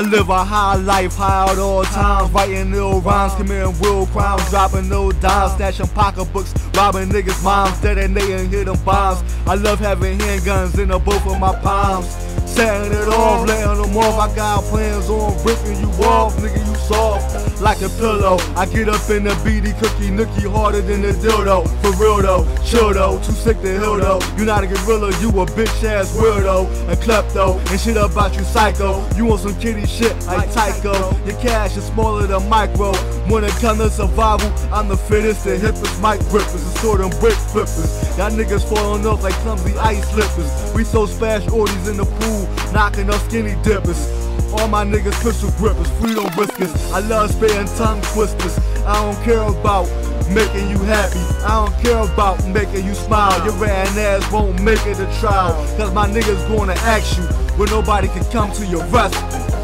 live a high life, high at all times. Writing ill rhymes, committing real crimes, dropping no dimes, snatching pocketbooks, robbing niggas' moms, detonating hidden bombs. I love having handguns in the both of my palms. Setting it off, letting them off. I got plans on ripping you off, nigga. You soft like a pillow. I get up in the BD cookie, nookie harder than the dildo. For real though, chill though, too sick to heal though. You not a gorilla, you a bitch ass weirdo and klepto and shit about you psycho. You want some kitty shit like Tycho. Your cash is smaller than micro. When it comes to survival, I'm the fittest, the hippest, mic grippers, and sort of brick flippers. Y'all niggas falling off like clumsy ice slippers. We so splash ordies in the pool, knocking up skinny dippers. All my niggas pistol grippers, freedom riskers. I love spitting tongue twisters. I don't care about making you happy. I don't care about making you smile. Your ran ass won't make it a trial. Cause my niggas gonna ask you when nobody can come to your rescue.